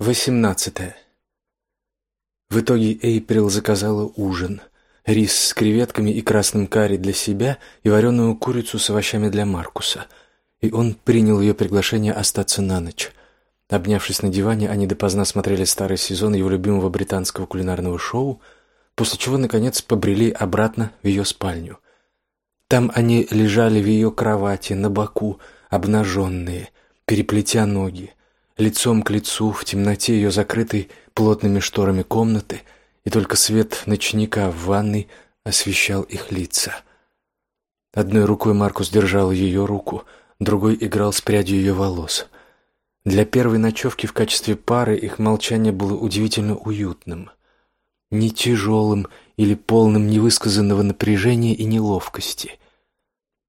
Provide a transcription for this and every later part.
Восемнадцатое. В итоге Эйприл заказала ужин. Рис с креветками и красным карри для себя и вареную курицу с овощами для Маркуса. И он принял ее приглашение остаться на ночь. Обнявшись на диване, они допоздна смотрели старый сезон его любимого британского кулинарного шоу, после чего, наконец, побрели обратно в ее спальню. Там они лежали в ее кровати, на боку, обнаженные, переплетя ноги лицом к лицу в темноте ее закрытой плотными шторами комнаты, и только свет ночника в ванной освещал их лица. Одной рукой Маркус держал ее руку, другой играл с прядью ее волос. Для первой ночевки в качестве пары их молчание было удивительно уютным, не тяжелым или полным невысказанного напряжения и неловкости.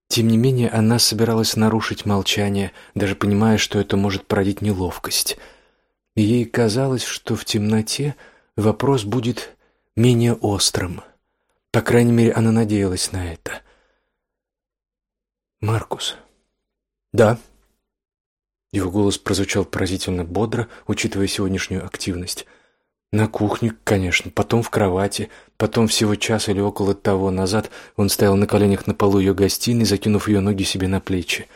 Тем не менее, она собиралась нарушить молчание, даже понимая, что это может породить неловкость. И ей казалось, что в темноте вопрос будет менее острым. По крайней мере, она надеялась на это. «Маркус». «Да». Его голос прозвучал поразительно бодро, учитывая сегодняшнюю активность. На кухне, конечно, потом в кровати, потом всего час или около того назад он стоял на коленях на полу ее гостиной, закинув ее ноги себе на плечи.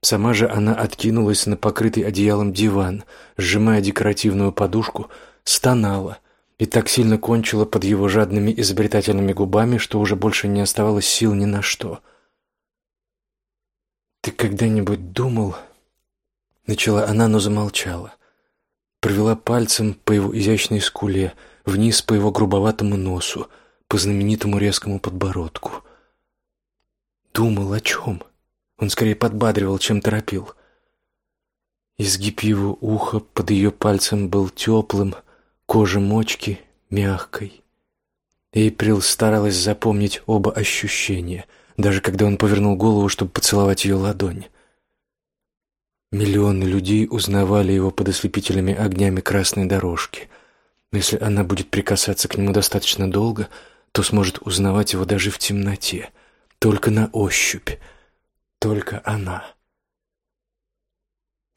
Сама же она откинулась на покрытый одеялом диван, сжимая декоративную подушку, стонала и так сильно кончила под его жадными изобретательными губами, что уже больше не оставалось сил ни на что. «Ты когда-нибудь думал...» Начала она, но замолчала провела пальцем по его изящной скуле, вниз по его грубоватому носу, по знаменитому резкому подбородку. Думал о чем? Он скорее подбадривал, чем торопил. Изгиб его уха под ее пальцем был теплым, кожа мочки мягкой. Эйприл старалась запомнить оба ощущения, даже когда он повернул голову, чтобы поцеловать ее ладонь. Миллионы людей узнавали его под ослепительными огнями красной дорожки. Но если она будет прикасаться к нему достаточно долго, то сможет узнавать его даже в темноте, только на ощупь, только она.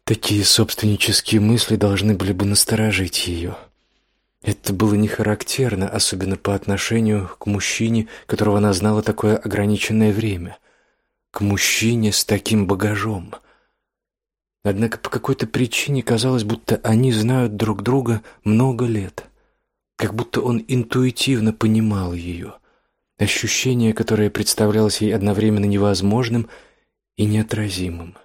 Такие собственнические мысли должны были бы насторожить ее. Это было не характерно, особенно по отношению к мужчине, которого она знала такое ограниченное время, к мужчине с таким багажом — Однако по какой-то причине казалось, будто они знают друг друга много лет, как будто он интуитивно понимал ее. Ощущение, которое представлялось ей одновременно невозможным и неотразимым.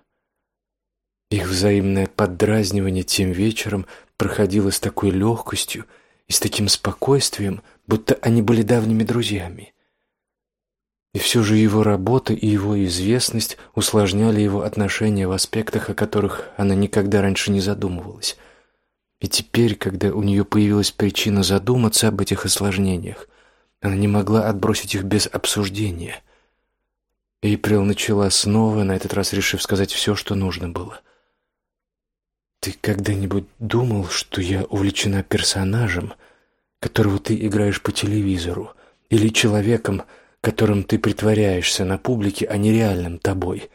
Их взаимное поддразнивание тем вечером проходило с такой легкостью и с таким спокойствием, будто они были давними друзьями. И все же его работа и его известность усложняли его отношения в аспектах, о которых она никогда раньше не задумывалась. И теперь, когда у нее появилась причина задуматься об этих осложнениях, она не могла отбросить их без обсуждения. Эйприл начала снова, на этот раз решив сказать все, что нужно было. «Ты когда-нибудь думал, что я увлечена персонажем, которого ты играешь по телевизору, или человеком, которым ты притворяешься на публике, а не реальным тобой.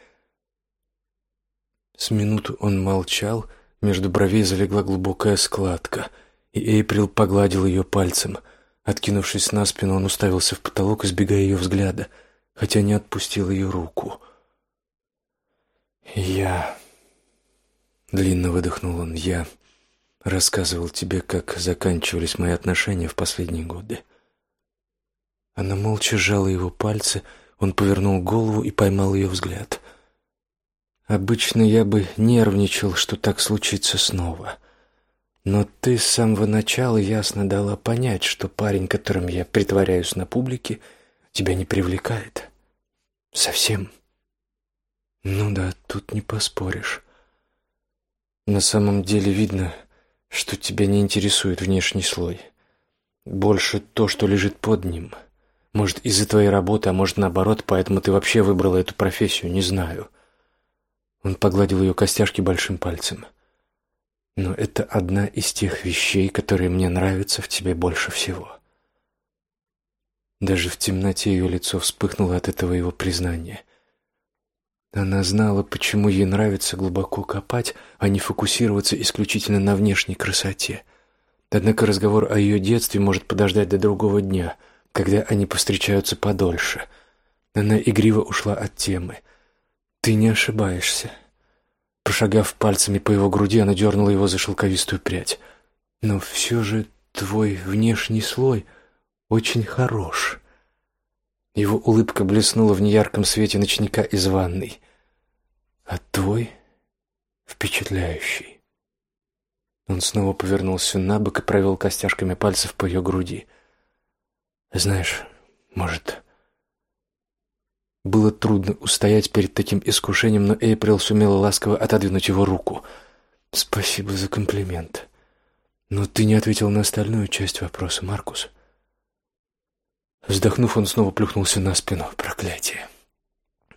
С минуту он молчал, между бровей залегла глубокая складка, и Эйприл погладил ее пальцем. Откинувшись на спину, он уставился в потолок, избегая ее взгляда, хотя не отпустил ее руку. «Я...» — длинно выдохнул он. «Я...» рассказывал тебе, как заканчивались мои отношения в последние годы. Она молча сжала его пальцы, он повернул голову и поймал ее взгляд. Обычно я бы нервничал, что так случится снова. Но ты с самого начала ясно дала понять, что парень, которым я притворяюсь на публике, тебя не привлекает. Совсем. Ну да, тут не поспоришь. На самом деле видно, что тебя не интересует внешний слой. Больше то, что лежит под ним — может, из-за твоей работы, а может, наоборот, поэтому ты вообще выбрала эту профессию, не знаю. Он погладил ее костяшки большим пальцем. Но это одна из тех вещей, которые мне нравятся в тебе больше всего. Даже в темноте ее лицо вспыхнуло от этого его признания. Она знала, почему ей нравится глубоко копать, а не фокусироваться исключительно на внешней красоте. Однако разговор о ее детстве может подождать до другого дня, когда они повстречаются подольше. Она игриво ушла от темы. «Ты не ошибаешься». Прошагав пальцами по его груди, она дернула его за шелковистую прядь. «Но все же твой внешний слой очень хорош». Его улыбка блеснула в неярком свете ночника из ванной а твой впечатляющий. Он снова повернулся на бок и провел костяшками пальцев по ее груди. Знаешь, может, было трудно устоять перед таким искушением, но Эйприл сумела ласково отодвинуть его руку. Спасибо за комплимент. Но ты не ответил на остальную часть вопроса, Маркус. Вздохнув, он снова плюхнулся на спину. Проклятие.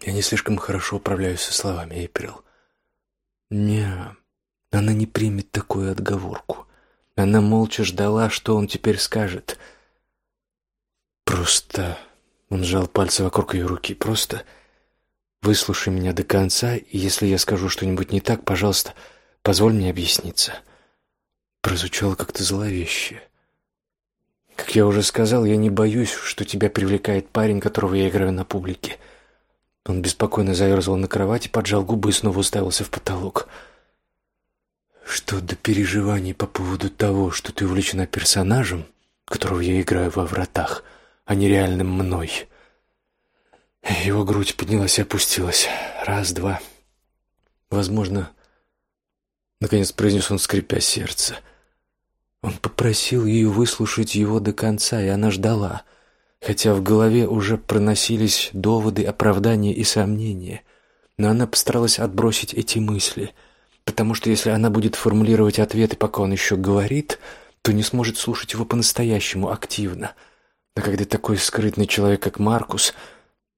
Я не слишком хорошо управляюсь со словами, Эйприл. Не, она не примет такую отговорку. Она молча ждала, что он теперь скажет. Просто он сжал пальцы вокруг ее руки. Просто выслушай меня до конца, и если я скажу что-нибудь не так, пожалуйста, позволь мне объясниться. Прозвучало как-то зловеще. Как я уже сказал, я не боюсь, что тебя привлекает парень, которого я играю на публике. Он беспокойно заерзал на кровати, поджал губы и снова уставился в потолок. Что до переживаний по поводу того, что ты увлечена персонажем, которого я играю во вратах, а не реальным мной. Его грудь поднялась и опустилась. Раз, два. Возможно, наконец произнес он, скрипя сердце. Он попросил ее выслушать его до конца, и она ждала — хотя в голове уже проносились доводы, оправдания и сомнения. Но она постаралась отбросить эти мысли, потому что если она будет формулировать ответы, пока он еще говорит, то не сможет слушать его по-настоящему активно. А когда такой скрытный человек, как Маркус,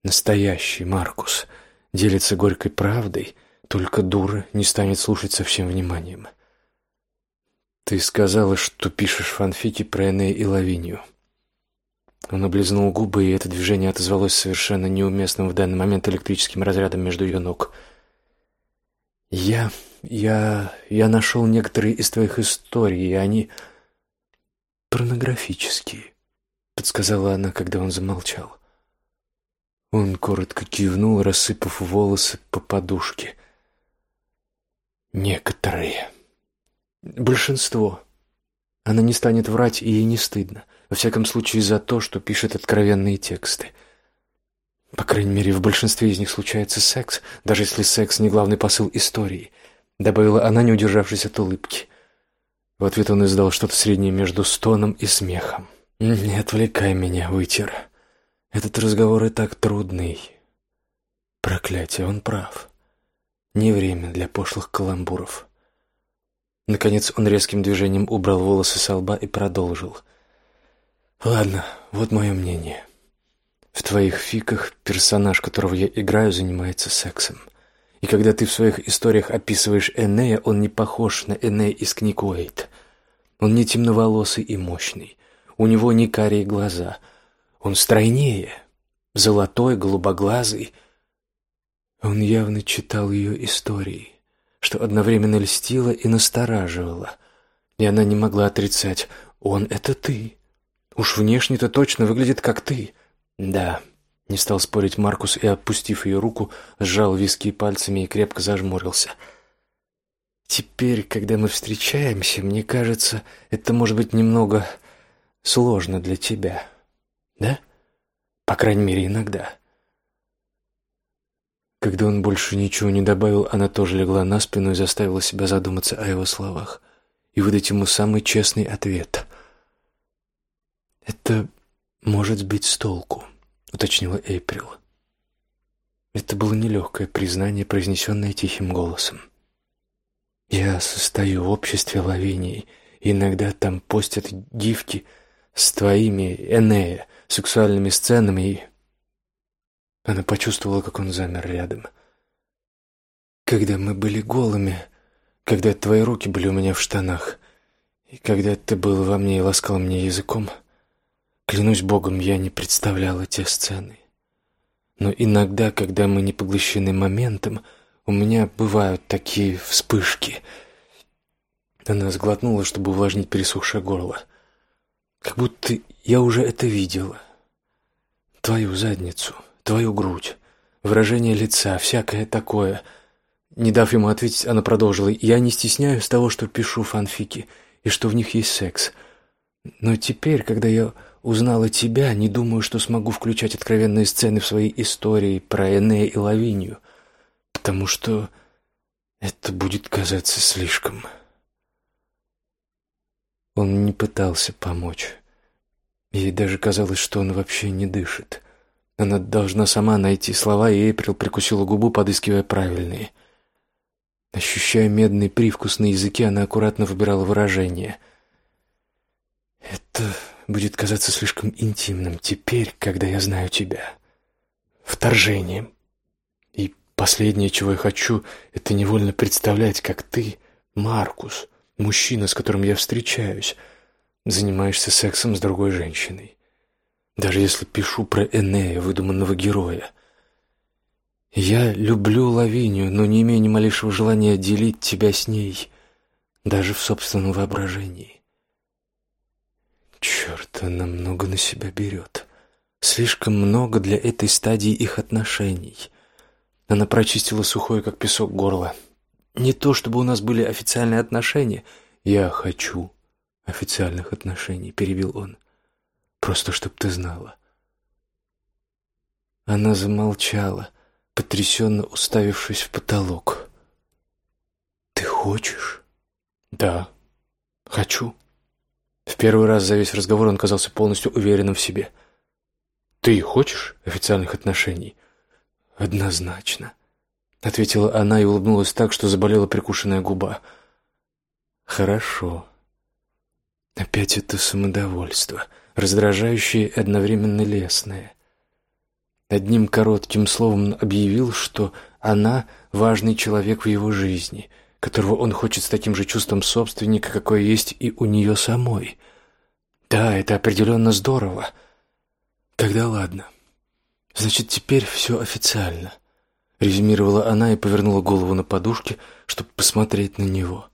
настоящий Маркус, делится горькой правдой, только дура не станет слушать со всем вниманием. Ты сказала, что пишешь фанфики про Энея и Лавинию. Он облизнул губы, и это движение отозвалось совершенно неуместным в данный момент электрическим разрядом между ее ног. «Я... я... я нашел некоторые из твоих историй, и они порнографические», — подсказала она, когда он замолчал. Он коротко кивнул, рассыпав волосы по подушке. «Некоторые. Большинство. Она не станет врать, и ей не стыдно. Во всяком случае, за то, что пишет откровенные тексты. По крайней мере, в большинстве из них случается секс, даже если секс не главный посыл истории, добавила она, не удержавшись от улыбки. В ответ он издал что-то среднее между стоном и смехом. Не отвлекай меня, вытер. Этот разговор и так трудный. Проклятие, он прав. Не время для пошлых каламбуров. Наконец он резким движением убрал волосы с лба и продолжил. Ладно, вот мое мнение. В твоих фиках персонаж, которого я играю, занимается сексом. И когда ты в своих историях описываешь Энея, он не похож на Энея из книг Уэйт. Он не темноволосый и мощный. У него не карие глаза. Он стройнее, золотой, голубоглазый. Он явно читал ее истории, что одновременно льстило и настораживало. И она не могла отрицать: "Он это ты". Уж внешне-то точно выглядит как ты. Да, не стал спорить Маркус и, опустив ее руку, сжал виски пальцами и крепко зажмурился. Теперь, когда мы встречаемся, мне кажется, это может быть немного сложно для тебя. Да? По крайней мере, иногда. Когда он больше ничего не добавил, она тоже легла на спину и заставила себя задуматься о его словах и выдать ему самый честный ответ. «Это может сбить с толку», — уточнила Эйприл. Это было нелегкое признание, произнесенное тихим голосом. «Я состою в обществе Лавинии, и иногда там постят гифки с твоими, Энея, сексуальными сценами, и...» Она почувствовала, как он замер рядом. «Когда мы были голыми, когда твои руки были у меня в штанах, и когда ты был во мне и ласкал мне языком...» Клянусь Богом, я не представляла те сцены. Но иногда, когда мы не поглощены моментом, у меня бывают такие вспышки. Она сглотнула, чтобы увлажнить пересохшее горло. Как будто я уже это видела. Твою задницу, твою грудь, выражение лица, всякое такое. Не дав ему ответить, она продолжила: "Я не стесняюсь того, что пишу фанфики и что в них есть секс. Но теперь, когда я узнала тебя, не думаю, что смогу включать откровенные сцены в своей истории про Энея и Лавинию, потому что это будет казаться слишком. Он не пытался помочь. Ей даже казалось, что он вообще не дышит. Она должна сама найти слова, и Эйприл прикусила губу, подыскивая правильные. Ощущая медный привкус на языке, она аккуратно выбирала выражение. «Это будет казаться слишком интимным теперь, когда я знаю тебя. Вторжением. И последнее, чего я хочу, это невольно представлять, как ты, Маркус, мужчина, с которым я встречаюсь, занимаешься сексом с другой женщиной. Даже если пишу про Энея, выдуманного героя. Я люблю Лавинию, но не имею ни малейшего желания делить тебя с ней, даже в собственном воображении. Черт, она много на себя берет. Слишком много для этой стадии их отношений. Она прочистила сухое, как песок, горло. Не то, чтобы у нас были официальные отношения. Я хочу официальных отношений, перебил он. Просто чтоб ты знала. Она замолчала, потрясенно уставившись в потолок. Ты хочешь? Да, хочу. В первый раз за весь разговор он казался полностью уверенным в себе. «Ты хочешь официальных отношений?» «Однозначно», — ответила она и улыбнулась так, что заболела прикушенная губа. «Хорошо». Опять это самодовольство, раздражающее и одновременно лестное. Одним коротким словом объявил, что она важный человек в его жизни — которого он хочет с таким же чувством собственника, какое есть и у нее самой. Да, это определенно здорово. Тогда ладно. Значит, теперь все официально. Резюмировала она и повернула голову на подушке, чтобы посмотреть на него.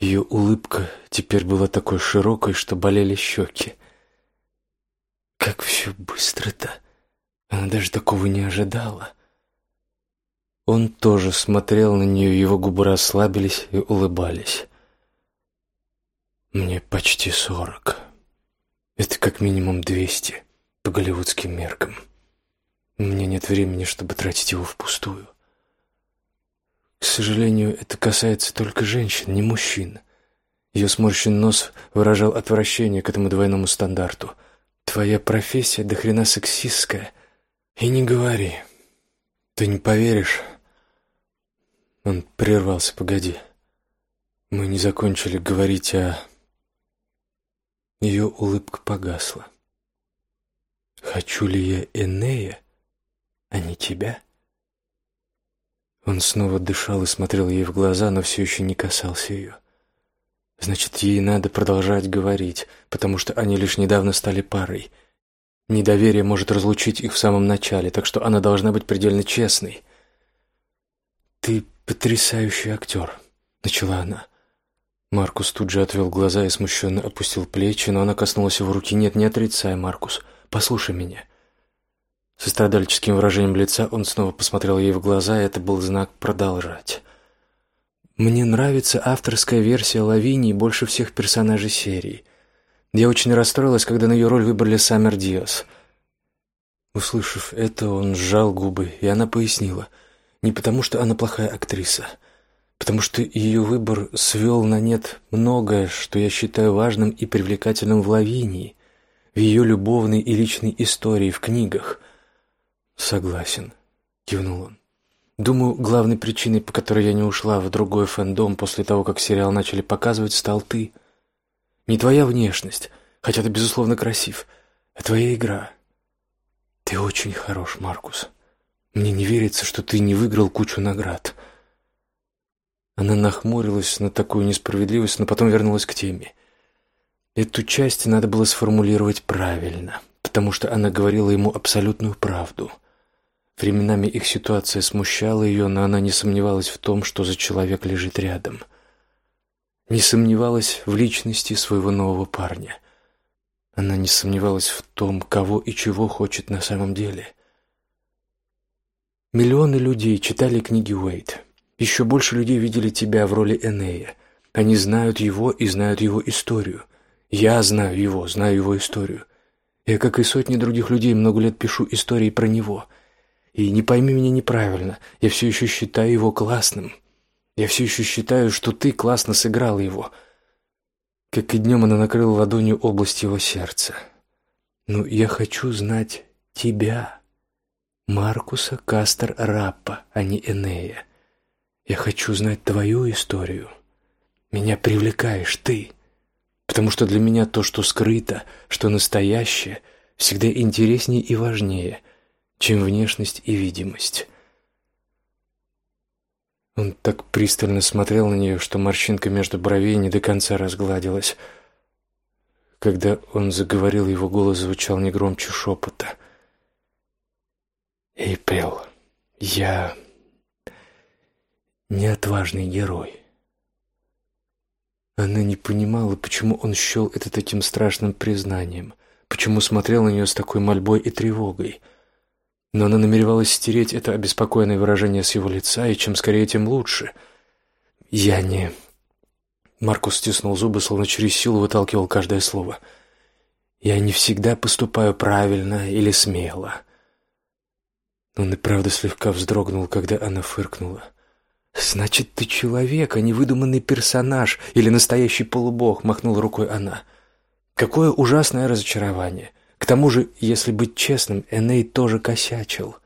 Ее улыбка теперь была такой широкой, что болели щеки. Как все быстро-то! Она даже такого не ожидала. Он тоже смотрел на нее, его губы расслабились и улыбались. Мне почти сорок. Это как минимум двести по голливудским меркам. У меня нет времени, чтобы тратить его впустую. К сожалению, это касается только женщин, не мужчин. Ее сморщенный нос выражал отвращение к этому двойному стандарту. Твоя профессия до хрена сексистская. И не говори. Ты не поверишь, он прервался. «Погоди. Мы не закончили говорить о...» Ее улыбка погасла. «Хочу ли я Энея, а не тебя?» Он снова дышал и смотрел ей в глаза, но все еще не касался ее. Значит, ей надо продолжать говорить, потому что они лишь недавно стали парой. Недоверие может разлучить их в самом начале, так что она должна быть предельно честной. «Ты потрясающий актер», — начала она. Маркус тут же отвел глаза и смущенно опустил плечи, но она коснулась его руки. «Нет, не отрицай, Маркус. Послушай меня». Со страдальческим выражением лица он снова посмотрел ей в глаза, и это был знак «продолжать». «Мне нравится авторская версия Лавинии больше всех персонажей серии. Я очень расстроилась, когда на ее роль выбрали Саммер Диас». Услышав это, он сжал губы, и она пояснила — не потому, что она плохая актриса, потому что ее выбор свел на нет многое, что я считаю важным и привлекательным в Лавинии, в ее любовной и личной истории в книгах. Согласен, кивнул он. Думаю, главной причиной, по которой я не ушла в другой фэндом после того, как сериал начали показывать, стал ты. Не твоя внешность, хотя ты безусловно красив, а твоя игра. Ты очень хорош, Маркус. Мне не верится, что ты не выиграл кучу наград. Она нахмурилась на такую несправедливость, но потом вернулась к теме. Эту часть надо было сформулировать правильно, потому что она говорила ему абсолютную правду. Временами их ситуация смущала ее, но она не сомневалась в том, что за человек лежит рядом. Не сомневалась в личности своего нового парня. Она не сомневалась в том, кого и чего хочет на самом деле. Миллионы людей читали книги Уэйт. Еще больше людей видели тебя в роли Энея. Они знают его и знают его историю. Я знаю его, знаю его историю. Я, как и сотни других людей, много лет пишу истории про него — и не пойми меня неправильно, я все еще считаю его классным. Я все еще считаю, что ты классно сыграл его. Как и днем она накрыла ладонью область его сердца. Ну, я хочу знать тебя, Маркуса Кастер Раппа, а не Энея. Я хочу знать твою историю. Меня привлекаешь ты, потому что для меня то, что скрыто, что настоящее, всегда интереснее и важнее — чем внешность и видимость. Он так пристально смотрел на нее, что морщинка между бровей не до конца разгладилась. Когда он заговорил, его голос звучал не громче шепота. «Эйприл, я не отважный герой». Она не понимала, почему он счел это таким страшным признанием, почему смотрел на нее с такой мольбой и тревогой — но она намеревалась стереть это обеспокоенное выражение с его лица, и чем скорее, тем лучше. «Я не...» Маркус стиснул зубы, словно через силу выталкивал каждое слово. «Я не всегда поступаю правильно или смело». Он и правда слегка вздрогнул, когда она фыркнула. «Значит, ты человек, а не выдуманный персонаж или настоящий полубог», — махнула рукой она. «Какое ужасное разочарование. К тому же, если быть честным, Эней тоже косячил.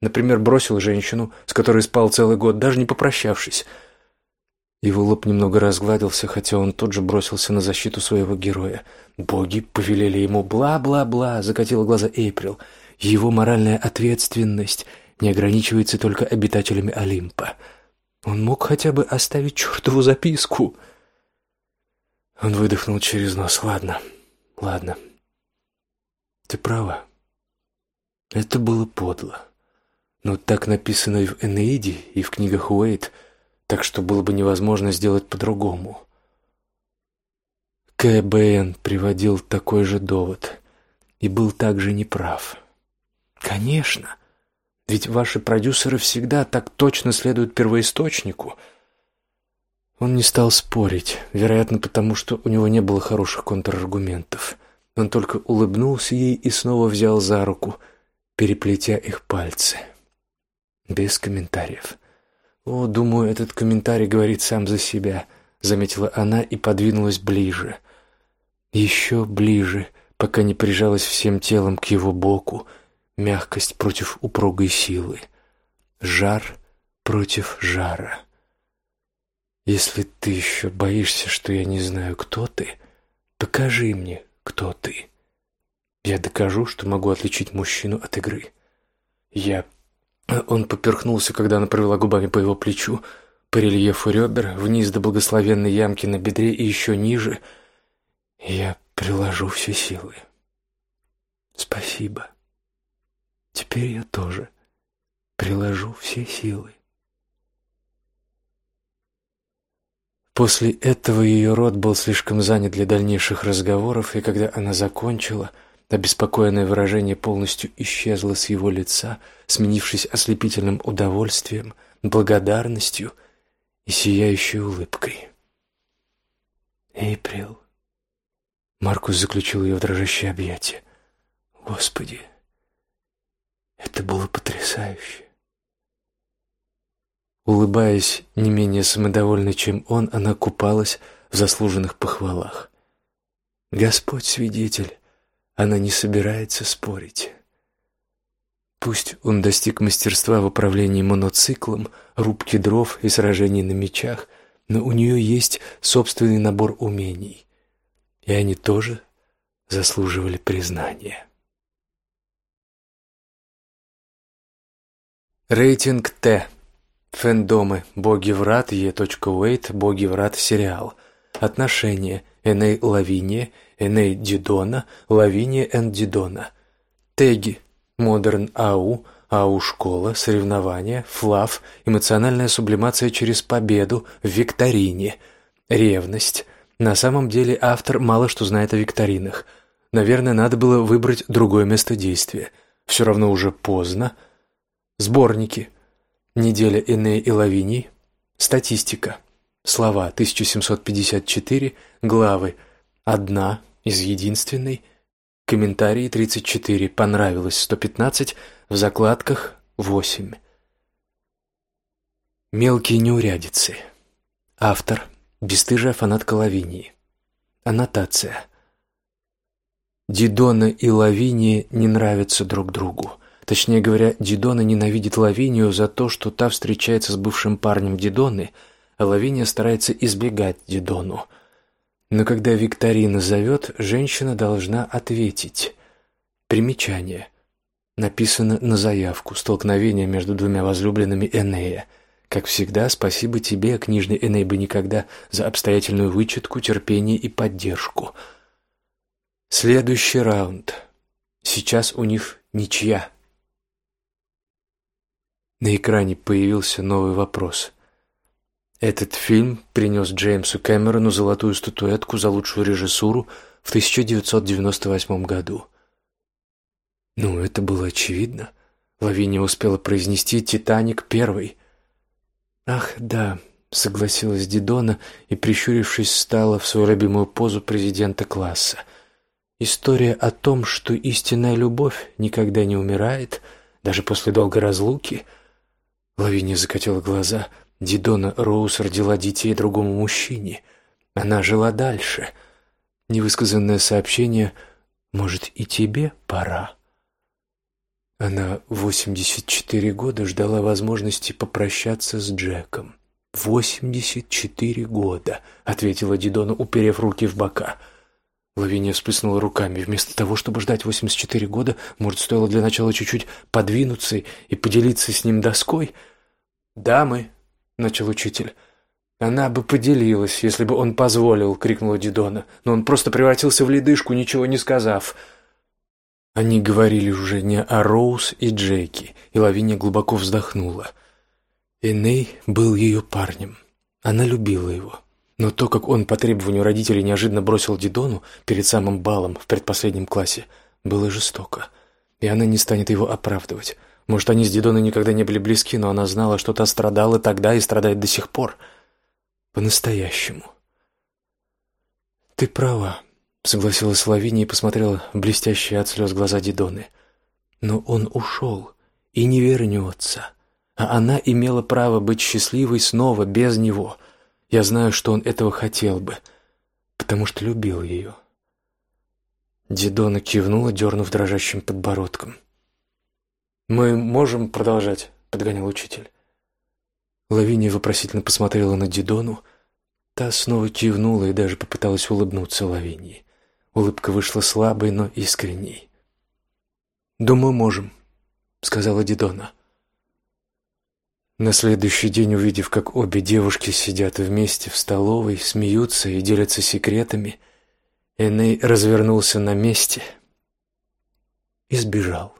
Например, бросил женщину, с которой спал целый год, даже не попрощавшись. Его лоб немного разгладился, хотя он тут же бросился на защиту своего героя. Боги повелели ему бла-бла-бла, закатила глаза Эйприл. Его моральная ответственность не ограничивается только обитателями Олимпа. Он мог хотя бы оставить чертову записку. Он выдохнул через нос. Ладно, ладно. Ты права. Это было подло. Но так написано в Энеиде, и в книгах Уэйт, так что было бы невозможно сделать по-другому. КБН приводил такой же довод и был также неправ. Конечно, ведь ваши продюсеры всегда так точно следуют первоисточнику. Он не стал спорить, вероятно, потому что у него не было хороших контраргументов. Он только улыбнулся ей и снова взял за руку, переплетя их пальцы. Без комментариев. «О, думаю, этот комментарий говорит сам за себя», — заметила она и подвинулась ближе. Еще ближе, пока не прижалась всем телом к его боку, мягкость против упругой силы, жар против жара. «Если ты еще боишься, что я не знаю, кто ты, покажи мне, кто ты. Я докажу, что могу отличить мужчину от игры. Я... Он поперхнулся, когда она провела губами по его плечу, по рельефу ребер, вниз до благословенной ямки на бедре и еще ниже. Я приложу все силы. Спасибо. Теперь я тоже приложу все силы. После этого ее рот был слишком занят для дальнейших разговоров, и когда она закончила, обеспокоенное выражение полностью исчезло с его лица, сменившись ослепительным удовольствием, благодарностью и сияющей улыбкой. «Эйприл», — Маркус заключил ее в дрожащее объятие, — «Господи, это было потрясающе!» Улыбаясь не менее самодовольно, чем он, она купалась в заслуженных похвалах. Господь свидетель, она не собирается спорить. Пусть он достиг мастерства в управлении моноциклом, рубке дров и сражений на мечах, но у нее есть собственный набор умений, и они тоже заслуживали признания. Рейтинг Т. Фэндомы. Боги врат. Е.Уэйт. Боги врат. Сериал. Отношения. Эней Лавиния. Эней Дидона. Лавиния Эн Дидона. Теги. Модерн АУ. а у школа, соревнования, флав, эмоциональная сублимация через победу в викторине, ревность. На самом деле автор мало что знает о викторинах. Наверное, надо было выбрать другое место действия. Все равно уже поздно. Сборники. Неделя Энея и Лавинии. Статистика. Слова 1754, главы «Одна» из единственной, комментарии 34, понравилось 115, в закладках 8. Мелкие неурядицы. Автор – бесстыжая фанатка Лавинии. Аннотация. Дидона и Лавиния не нравятся друг другу. Точнее говоря, Дидона ненавидит Лавинию за то, что та встречается с бывшим парнем Дидоны – а Лавиния старается избегать Дидону. Но когда Викторина зовет, женщина должна ответить. Примечание. Написано на заявку «Столкновение между двумя возлюбленными Энея». Как всегда, спасибо тебе, книжный Эней бы никогда, за обстоятельную вычетку, терпение и поддержку. Следующий раунд. Сейчас у них ничья. На экране появился новый вопрос. Этот фильм принес Джеймсу Кэмерону золотую статуэтку за лучшую режиссуру в 1998 году. Ну, это было очевидно. Лавиния успела произнести «Титаник» первый. «Ах, да», — согласилась Дидона и, прищурившись, встала в свою любимую позу президента класса. «История о том, что истинная любовь никогда не умирает, даже после долгой разлуки». Лавиния закатила глаза — Дидона Роуз родила детей другому мужчине. Она жила дальше. Невысказанное сообщение «Может, и тебе пора?» Она 84 года ждала возможности попрощаться с Джеком. «84 года», — ответила Дидона, уперев руки в бока. Лавиния всплеснула руками. Вместо того, чтобы ждать 84 года, может, стоило для начала чуть-чуть подвинуться и поделиться с ним доской? «Дамы», начал учитель. «Она бы поделилась, если бы он позволил», — крикнула Дидона. «Но он просто превратился в ледышку, ничего не сказав». Они говорили уже не о Роуз и Джеки, и Лавиния глубоко вздохнула. Эней был ее парнем. Она любила его. Но то, как он по требованию родителей неожиданно бросил Дидону перед самым балом в предпоследнем классе, было жестоко. И она не станет его оправдывать. Может, они с Дидоной никогда не были близки, но она знала, что та страдала тогда и страдает до сих пор. По-настоящему. «Ты права», — согласилась Лавиния и посмотрела в блестящие от слез глаза Дидоны. «Но он ушел и не вернется, а она имела право быть счастливой снова без него. Я знаю, что он этого хотел бы, потому что любил ее». Дидона кивнула, дернув дрожащим подбородком. «Мы можем продолжать», — подгонял учитель. Лавиния вопросительно посмотрела на Дидону. Та снова кивнула и даже попыталась улыбнуться Лавинии. Улыбка вышла слабой, но искренней. «Думаю, можем», — сказала Дидона. На следующий день, увидев, как обе девушки сидят вместе в столовой, смеются и делятся секретами, Эней развернулся на месте и сбежал.